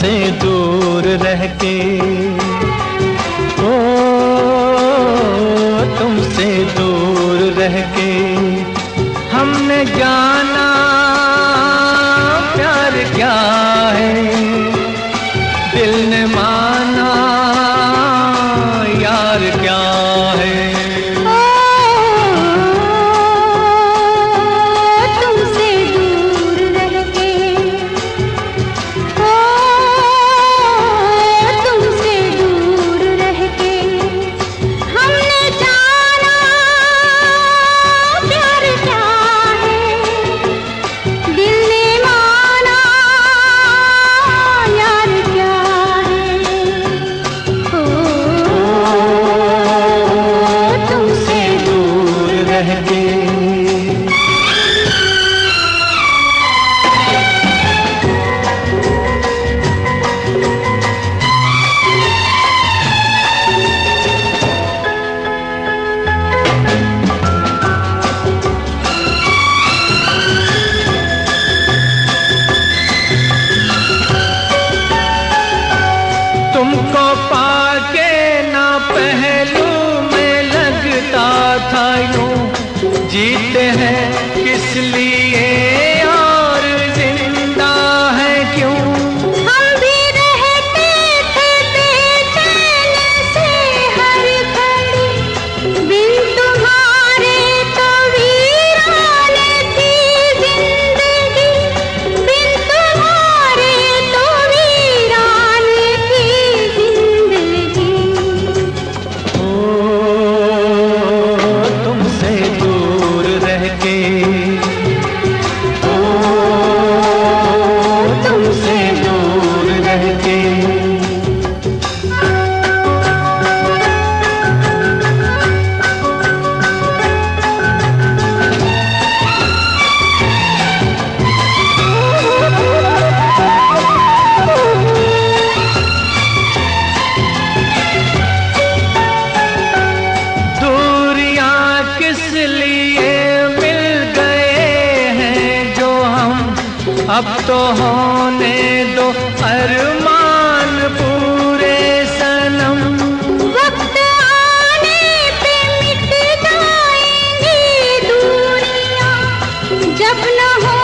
से दूर रह के। ओ, तुमसे दूर रह के। हमने जाना, प्यार क्या है? दिल ने मार Thank you. जीते हैं किस लिए? अब तो होने दो अरमान पूरे सनम। वक्त आने पे मिट जाएँगी दूरियाँ। जब न हो